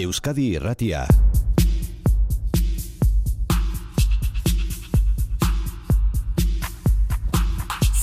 Euskadi Irratia.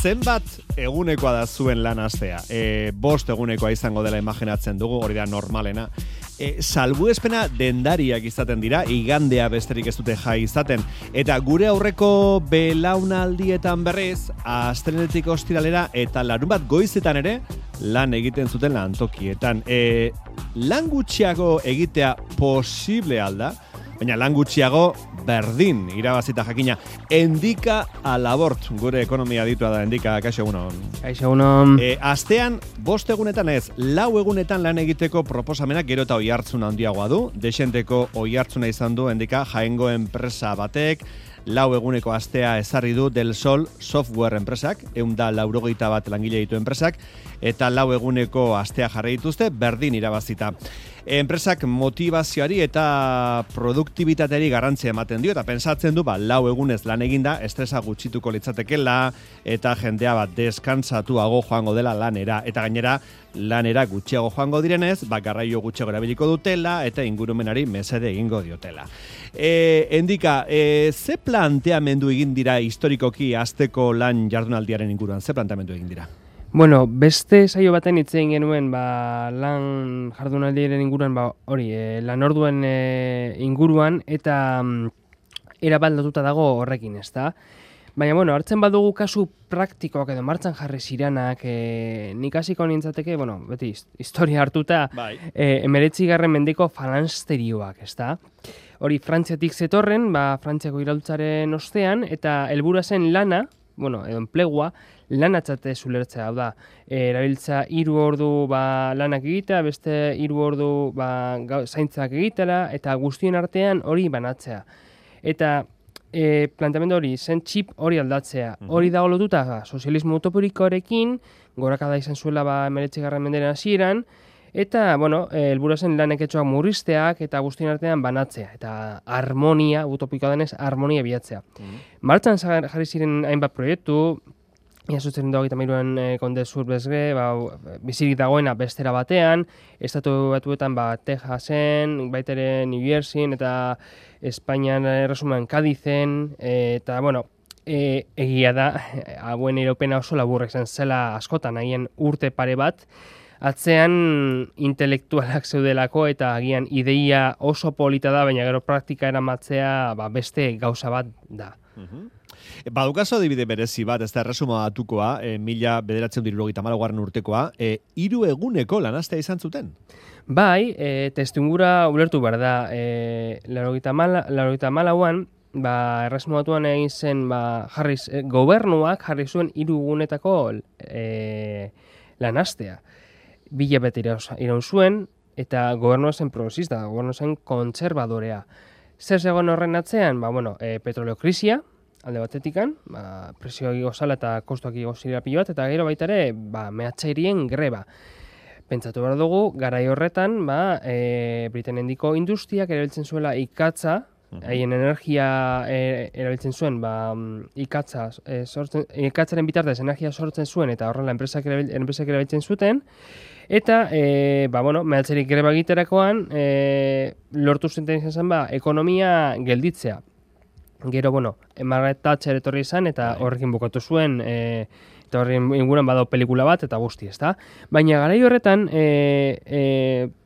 Zenbat egunekoa da zuen lan astea? E, bost egunekoa izango dela imaginatzen dugu, hori da normalena. E, salbuespena dendariak izaten dira, igandea besterik ez dute jai izaten. Eta gure aurreko belaunaldietan berriz, astrenetik ostiralera eta larun bat goizetan ere, lan egiten zuten lantokietan. E, lan gutxiago egitea posible alda, baina lan gutxiago berdin irabazita jakina. Endika alabort, gure ekonomia ditua da, endika, kaixo egunon. Kaixo egunon. E, astean, bost egunetan ez, lau egunetan lan egiteko proposamenak gero eta oi handiagoa du. Desenteko oi hartzuna izan du, endika, jaengo enpresa batek, lau eguneko astea ezarri du Del Sol Software enpresak, egun da laurogeita bat langile ditu enpresak, eta lau eguneko astea jarri dituzte, berdin irabazita. Enpresak motivazioari eta produktibitateri garrantzia ematen dio, eta pensatzen du, ba, lau egunez lan eginda, estresa gutxituko litzatekela, eta jendea bat deskantzatuago joango dela lanera, eta gainera, lanera gutxiago joango direnez, ba, garraio gutxiago erabiliko dutela, eta ingurumenari mesede egingo diotela. E, endika, e, ze planteamendu egin dira historikoki azteko lan jardunaldiaren inguruan? Ze planteamendu egin dira? Bueno, beste saio baten hitz egin genuen ba, lan jardunaldiaren inguruan ba, hori, e, lan orduen e, inguruan eta mm, erabat lotuta dago horrekin, ezta? Baina, bueno, hartzen badugu kasu praktikoak edo martzan jarri ziranak, e, nik hasiko nintzateke, bueno, beti his- historia hartuta, Bai. e, emeretzi garren mendeko falansterioak, ezta? Hori, Frantziatik zetorren, ba, Frantziako iraultzaren ostean, eta helburua zen lana, bueno, edo enplegua, lanatzate zulertzea, hau da, e, erabiltza hiru ordu ba, lanak egitea, beste hiru ordu ba, zaintzak egitela, eta guztien artean hori banatzea. Eta e, planteamendu hori, zen txip hori aldatzea. Hori dago lotuta ba, sozialismo utopurikoarekin, gorakada izan zuela ba, emeretzigarren menderen hasieran, eta, bueno, e, helburua zen laneketxoak murrizteak eta guztien artean banatzea. Eta harmonia, utopikoa denez, harmonia bilatzea. Martxan zar- jarri ziren hainbat proiektu, Iazutzen dago eta mairuan e, konde zur bezge, ba, bizirik dagoena bestera batean, estatu batuetan ba, Texasen, baitere New Jerseyen eta Espainian erresuman Kadizen, e, eta bueno, e, egia da, hauen eropena oso laburra izan zela askotan, haien urte pare bat, atzean intelektualak zeudelako eta agian ideia oso polita da, baina gero praktika eramatzea ba, beste gauza bat da. E, Badukazo adibide berezi bat, ez da erresuma batukoa, e, mila bederatzen dirurogeita malagarren urtekoa, e, hiru eguneko lanastea izan zuten. Bai, e, testungura ulertu behar da, e, larogeita mala, malauan, ba, erresumatuan egin zen, ba, jarri, z- e, gobernuak jarri zuen hiru egunetako e, lanastea. Bila bete iraun zuen, eta gobernua zen progresista, gobernua zen kontserbadorea. Zer zegoen horren atzean? Ba, bueno, e, petroleo krisia, alde batetikan, ba, presioa igo zala eta kostuak igo zirela pilo bat, eta gero baita ere, ba, mehatxairien greba. Pentsatu behar dugu, garai horretan, ba, e, Britanendiko industriak erabiltzen zuela ikatza, haien energia e, erabiltzen zuen, ba, ikatza, e, sortzen, ikatzaren bitartez energia sortzen zuen, eta horrela enpresak, erabil, enpresak erabiltzen zuten, eta, e, ba, bueno, mehatzerik greba egiterakoan, e, lortu zuten izan ba, ekonomia gelditzea. Gero, bueno, Margaret Thatcher etorri izan, eta horrekin bukatu zuen, e, eta horren inguruan badao pelikula bat, eta guzti, ezta? Baina garai horretan, e, e,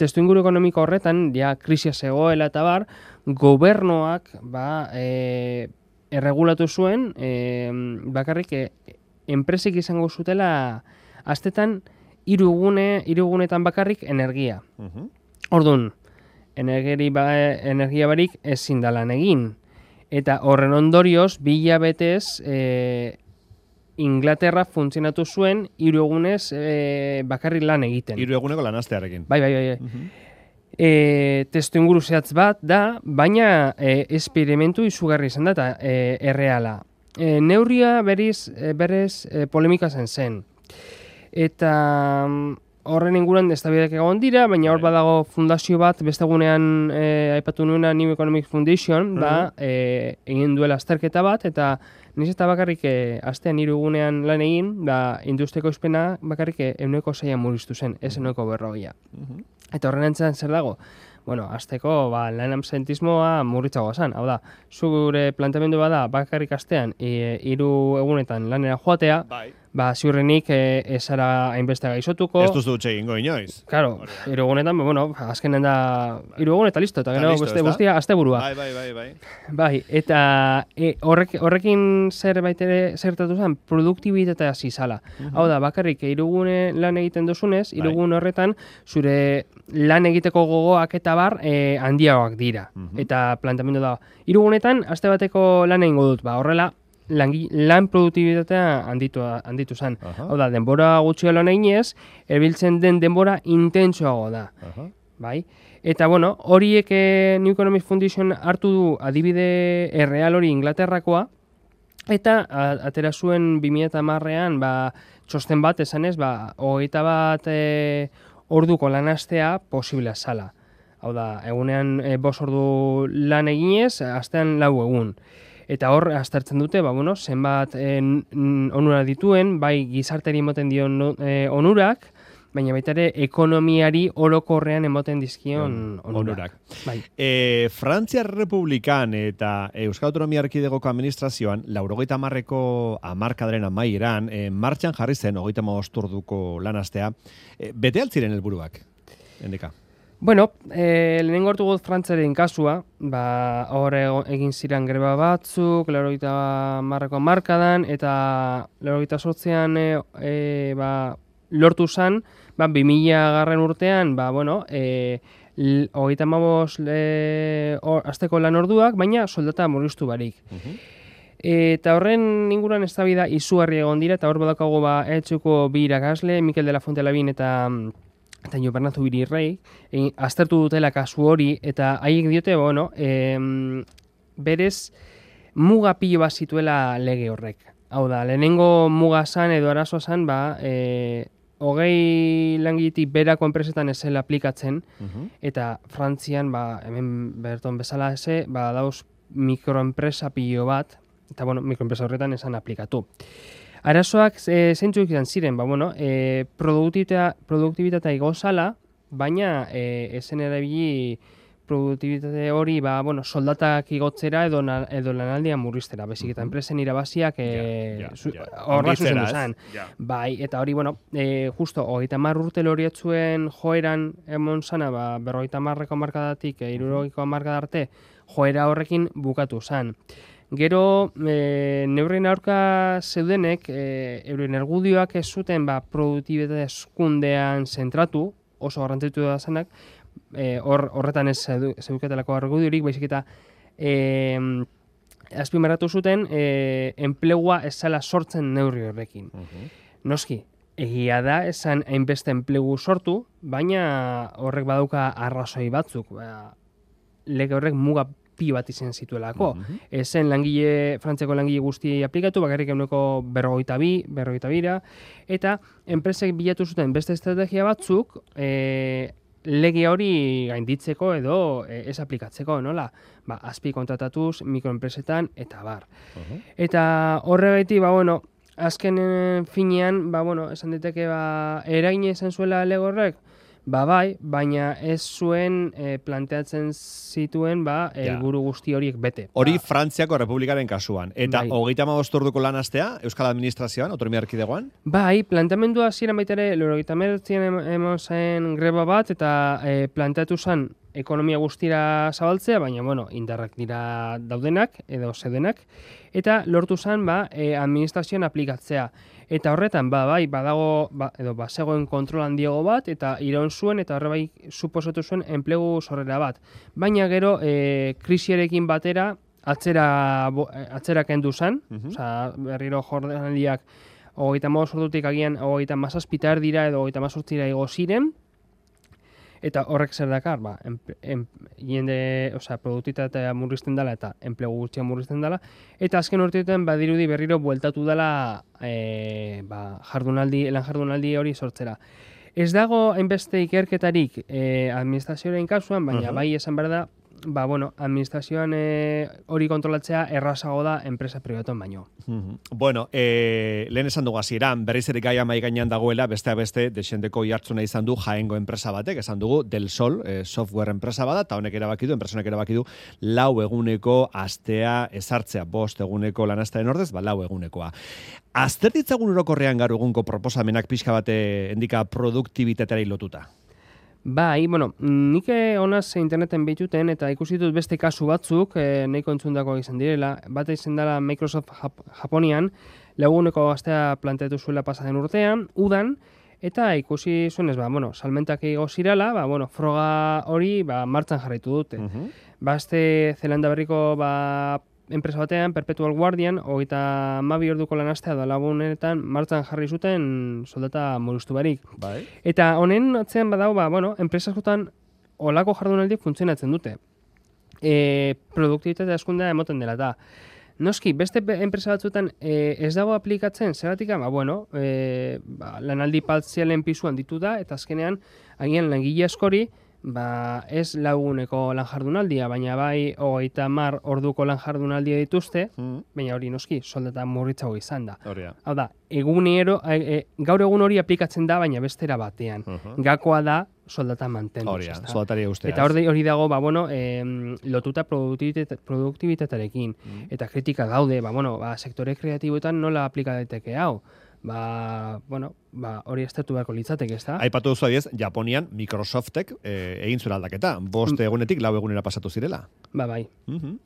testu inguru ekonomiko horretan, ja, krisia zegoela eta bar, gobernoak, ba, e, erregulatu zuen, e, bakarrik, e, enpresek izango zutela, astetan, hiru gune, hiru gunetan bakarrik energia. Orduan, energiari ba, energia barik ezin da lan egin. Eta horren ondorioz, bi hilabetez, e, Inglaterra funtzionatu zuen hiru egunez e, bakarrik lan egiten. Hiru eguneko lanastearekin. Bai, bai, bai. bai. E, testu inguru zehatz bat da, baina e, esperimentu izugarri izan da eta e, erreala. E, neurria beriz, berez e, polemika zen zen. Eta mm, horren inguruan eztabaidak egon dira, baina hor Bai. badago fundazio bat, beste egunean e, aipatu nuena New Economic Foundation, ba, e, egin duela azterketa bat, eta niz eta bakarrik e, astean hiru egunean lan egin, ba, industriako izpena bakarrik e, euneko zaia murriztu zen, ez euneko berrogia. Eta horren antzean zer dago? bueno, azteko, ba, lan absentismoa murritzagoa zan. Hau da, zure planteamendu bada bakarrik astean e, hiru egunetan lanera joatea, Bai. Ba, ziurrenik e, ez zara hainbeste gaizotuko. Ez duzu utxe egingo inoiz. Claro, egunetan, ba, bueno, azkenen da hiru egun eta listo, eta gero beste guztia asteburua. Bai, bai, bai, bai. Bai, eta e, horrek, horrekin zerbait ere zertatu zen, produktibitatea zizala. Hau da, bakarrik irugune lan egiten duzunez, Bai. irugun horretan zure lan egiteko gogoak eta bar e, handiagoak dira. Mhm. Eta plantamendu da, irugunetan aste bateko lan egingo dut, ba, horrela lan produktibitatea handitu, handitu zen. Aha. Hau da, denbora gutxi lan eginez, erabiltzen den denbora intentsoago da Aha. bai? Eta, bueno, horiek eh, New Economic Foundation hartu du adibide erreal hori Inglaterrakoa, eta a, atera zuen 2010ean ba, txosten bat esanez, ba, hogeita bat e, orduko lanastea posiblea zala. Hau da, egunean e, bos ordu lan eginez, astean lau egun. Eta hor, aztertzen dute, ba, bueno, zenbat e, n- onura dituen, bai gizarteri emoten dion e, onurak, baina baita ere ekonomiari orokorrean emoten dizkion On- onurak. Bai. E, Frantziar Republikan eta Euskal Autonomia Erkidegoko administrazioan, laurogeita marreko amarkadaren amaieran, e, martxan jarri zen, hogeita orduko lanastea, e, bete altziren helburuak, endeka. Bueno, e, lehenengo hartu gut Frantzaren kasua, ba, hor egin ziren greba batzuk, laurogeita marreko markadan, eta laurogeita sortzean e, e, ba, lortu zan, ba, 2000 garren urtean, ba, bueno, e, hogeita mabos e, or, azteko lan orduak, baina soldata murriztu barik. Eta horren inguruan eztabaida izugarri egon dira, eta hor badaukagu ba, etxuko bi irakasle, Mikel de la Fuente Labin eta eta Bernardo Birirrei, egin- aztertu dutela kasu hori, eta haiek diote, bueno, em, berez muga pilo bat zituela lege horrek. Hau da, lehenengo muga zan edo arazoa zan, ba, e, hogei langiletik berako enpresetan ez zela aplikatzen, eta Frantzian, ba, hemen berton bezala eze, ba, dauz mikroenpresa pilo bat, eta bueno, mikroenpresa horretan esan aplikatu. Arazoak e, zeintzuk izan ziren, ba, bueno, e, produktibitatea, produktibitatea igo zala, baina e, esen erabili produktibitate hori, ba, bueno, soldatak igotzera edo, na, edo lanaldia murriztera, bezik eta enpresen irabaziak e, Ja, ja, horra Handitzera, zuzendu ez? zen. Ja. Bai, eta hori, bueno, e, justo, hogeita mar urte lorietzuen joeran emon zana, ba, berrogeita marreko markadatik, e, irurogeiko markada arte, joera horrekin bukatu zan. Gero, e, neurrien aurka zeudenek, e, euren ergudioak ez zuten, ba, produktibitate eskundean zentratu, oso garrantzitu da zenak, e, hor, horretan ez zeu- zeuketelako argudiorik, baizik eta e, azpimarratu zuten e, enplegua ez sortzen neurri horrekin. Noski, egia da esan hainbeste enplegu sortu, baina horrek badauka arrazoi batzuk. Ba, lege horrek muga pilo bat izan zituelako. Mhm. Ezen langile, frantzeko langile guztiei aplikatu, bakarrik eguneko berrogeita bi, berrogeita bira, eta enpresek bilatu zuten beste estrategia batzuk, e, lege hori gainditzeko edo e, ez aplikatzeko, nola? Ba, azpi kontratatuz, mikroenpresetan, eta bar. Mhm. Eta horregaiti, ba, bueno, azken finean, ba, bueno, esan diteke, ba, eragin izan zuela lege horrek, ba, bai, baina ez zuen eh, planteatzen zituen, ba, Ja. helburu guzti horiek bete. Hori Ba, Frantziako Republikaren kasuan. Eta Bai. hogeita orduko lanastea, Euskal Administrazioan, Autonomia Erkidegoan? Bai, planteamendua hasieran baita ere, lorogeita emeretzian em- emon zen greba bat, eta e, planteatu zen ekonomia guztira zabaltzea, baina, bueno, indarrak dira daudenak, edo zedenak, eta lortu zen, ba, e, administrazioan aplikatzea. Eta horretan, ba, bai, badago, ba, edo, bazegoen kontrol handiago bat, eta iraun zuen, eta horre bai, suposatu zuen enplegu sorrera bat. Baina gero, e, krisiarekin batera, atzera, bo- eh, atzera kendu zen, Mhm. osea, berriro jordanaldiak hogeita maus ordutik agian hogeita mazazpitar dira edo hogeita mazortzira igo ziren, eta horrek zer dakar, ba, em, em, jende, osea, produktitatea murrizten dela eta enplegu guztia murrizten dela, eta azken urteetan badirudi berriro bueltatu dela e, ba, jardunaldi, lan jardunaldi hori sortzera. Ez dago hainbeste ikerketarik e, administrazioaren kasuan, baina Mhm. bai esan behar da, ba, bueno, administrazioan e, hori kontrolatzea errazago da enpresa privatuen baino. Mhm. Bueno, e, lehen esan dugu hasieran berriz ere gaia mai gainean dagoela, beste beste desendeko jartzuna izan du jaengo enpresa batek, esan dugu Del Sol, e, software enpresa bada, eta honek erabaki du, enpresonek erabaki du, lau eguneko astea ezartzea, bost eguneko lanastaren ordez, ba, lau egunekoa. Aztertitzagun orokorrean gaur egunko proposamenak pixka bate endika produktibitateari lotuta. Bai, bueno, nik honaz interneten behituten eta ikusi dut beste kasu batzuk e, nahiko entzundako izan direla. Bata izan dela Microsoft Jap Japonian, laguneko gaztea planteatu zuela pasaden urtean, udan, eta ikusi zuen ez, ba, bueno, salmentak ego zirala, ba, bueno, froga hori ba, martzan jarraitu dute. Uh -huh. Ba, Zelanda berriko ba, enpresa batean, Perpetual Guardian, hogeita mabi orduko lanastea da lagunetan, martzan jarri zuten soldata morustu barik. Bai. Eta honen atzean badau, ba, bueno, enpresa jotan olako jardunaldi funtzionatzen dute. E, produktibitatea eskundea emoten dela, da. Noski, beste enpresa batzuetan e, ez dago aplikatzen, zeratik, ba, bueno, e, ba, lanaldi paltzialen pisuan ditu da, eta azkenean, agian langile askori, ba, ez laguneko lan jardunaldia, baina bai hogeita mar orduko lan jardunaldia dituzte, mm. baina hori noski, soldata murritzago izan da. Horia. Hau da, egunero, e, e, gaur egun hori aplikatzen da, baina bestera batean. Gakoa da, soldata mantendu. Horia, soldatari ustea. Eta hori, hori dago, ba, bueno, e, lotuta produktibitatearekin. Mm. Eta kritika gaude, ba, bueno, ba, sektore kreatiboetan nola aplika daiteke hau ba, bueno, ba, hori estatu beharko litzateke, ez da? Aipatu duzu adiez, Japonian Microsoftek e, egin zuen aldaketa. Bost mm. egunetik lau egunera pasatu zirela. Ba, bai. Mm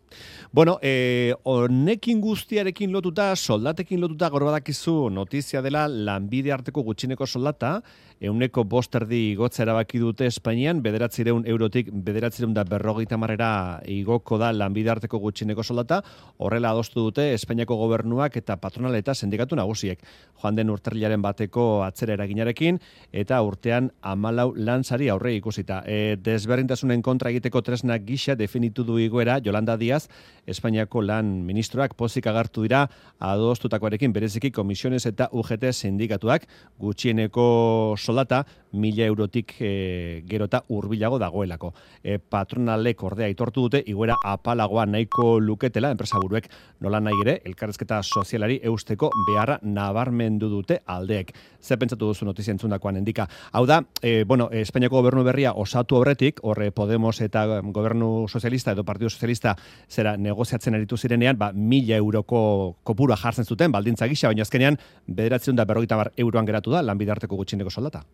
Bueno, e, honekin guztiarekin lotuta, soldatekin lotuta, gaur badakizu notizia dela lanbide arteko gutxineko soldata, euneko bosterdi gotza erabaki dute Espainian, bederatzireun eurotik bederatzireun da berrogeita marrera igoko da lanbide arteko gutxineko soldata, horrela adostu dute Espainiako gobernuak eta patronal eta sindikatu nagusiek. Joan den urterliaren bateko atzera eraginarekin, eta urtean amalau lantzari aurre ikusita. E, desberdintasunen kontra egiteko tresnak gisa definitu du igoera Jolanda Diaz, Espainiako lan ministroak pozik agartu dira adostutakoarekin bereziki komisiones eta UGT sindikatuak gutxieneko soldata mila eurotik e, gerota urbilago dagoelako. E, patronalek ordea itortu dute, iguera apalagoa nahiko luketela, enpresa buruek nola nahi ere, elkarrezketa sozialari eusteko beharra nabarmendu dute aldeek. Zer pentsatu duzu notizia entzundakoan endika. Hau da, e, bueno, Espainiako gobernu berria osatu horretik, horre Podemos eta gobernu sozialista edo Partido Sozialista zera negoziatzen aritu zirenean, ba, mila euroko kopura jartzen zuten, baldintza gisa, baina azkenean, bederatzen da berrogeita bar euroan geratu da, lanbidarteko gutxineko soldata.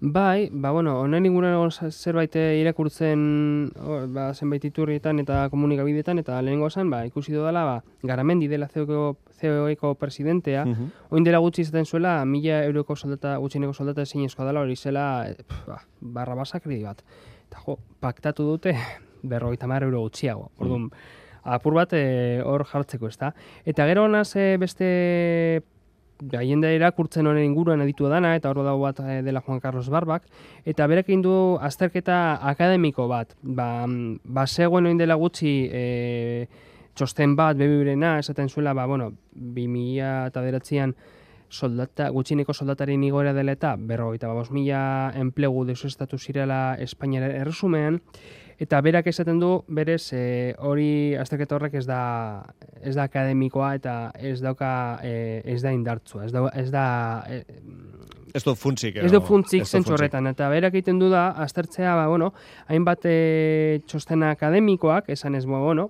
Bai, ba, bueno, honen inguruan egon zerbait irakurtzen ba, zenbait iturrietan eta komunikabideetan, eta lehenengo esan, ba, ikusi dela, ba, garamendi dela CEO-eko presidentea, uh -huh. oin dela gutxi izaten zuela, mila euroko soldata, gutxineko soldata ezin dela, hori zela, pf, ba, barra basakri bat. Eta jo, paktatu dute, berrogeita mar euro gutxiago. Orduan, apur bat eh, hor jartzeko, ez da. Eta gero honaz e, beste gaien da irakurtzen honen inguruan aditu dana, eta hor dago bat eh, dela Juan Carlos Barbak, eta berekin du azterketa akademiko bat, ba, ba zegoen dela gutxi e, txosten bat, bebibirena, esaten zuela, ba, bueno, 2000 eta beratzean, soldata, gutxineko soldataren igoera dela eta berrogeita babos mila enplegu deusestatu zirela Espainiara erresumean, Eta berak esaten du, berez, e, hori azterketa horrek ez da, ez da akademikoa eta ez dauka e, ez da indartzua. Ez da... Ez da e, Ez du funtzik. Ez du funtzik zentzu horretan. Eta berak egiten du da, aztertzea, ba, bueno, hainbat e, txostena akademikoak, esan ez, ba, bueno,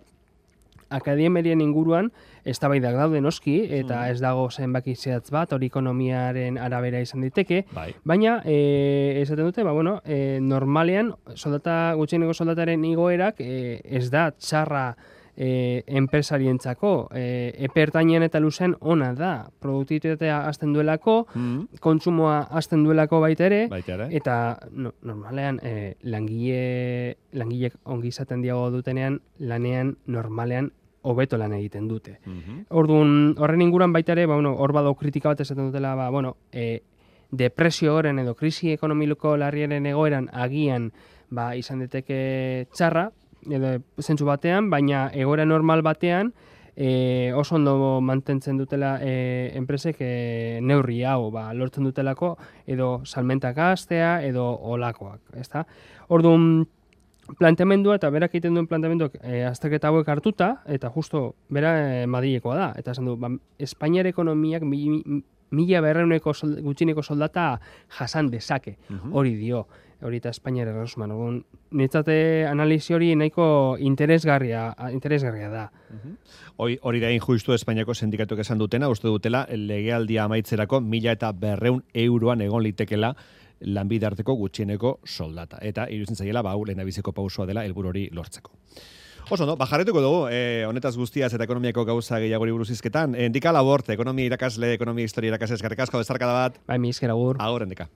akademierien inguruan eztabaidak daude noski eta mm. ez dago zenbaki zehatz bat hori ekonomiaren arabera izan diteke bai. baina e, esaten dute ba bueno e, normalean soldata gutxieneko soldataren igoerak e, ez da txarra e, enpresarientzako. E, epertainen eta luzen ona da. Produktibitatea hasten duelako mm. kontsumoa hasten duelako baita ere. Eta no, normalean e, langile langilek ongi izaten diago dutenean lanean normalean hobeto lan egiten dute. Mm Orduan, horren inguran baita ere, ba, bueno, hor bado kritika bat esaten dutela, ba, bueno, e, depresio horren edo krisi ekonomiko larriaren egoeran agian ba, izan deteke txarra, edo zentsu batean, baina egoera normal batean, e, oso ondo mantentzen dutela e, enpresek e, neurri hau, ba, lortzen dutelako, edo salmentak gaztea, edo olakoak, ezta? Orduan, planteamendua eta berak egiten duen planteamenduak e, azterketa hauek hartuta, eta justo bera e, madilekoa da. Eta esan du, ba, Espainiar ekonomiak mi, mi, mila berreuneko sold, gutxineko soldata jasan dezake, hori dio, hori eta Espainiar erresuman. Orduan, Niretzate analizi hori nahiko interesgarria, interesgarria da. Hoi, hori da injustu Espainiako sindikatuak esan dutena, uste dutela legealdia amaitzerako mila eta berreun euroan egon litekela lanbide arteko gutxieneko soldata. Eta iruditzen zaiela, ba, hau lehenabiziko pausua dela helburu hori lortzeko. Oso, no? Bajarretuko dugu, eh, honetaz guztiaz eta ekonomiako gauza gehiagori buruz izketan. Endika labort, ekonomia irakasle, ekonomia historia irakasle eskarrik asko, bezarkada bat, Bai, mi esker agur. agur endika.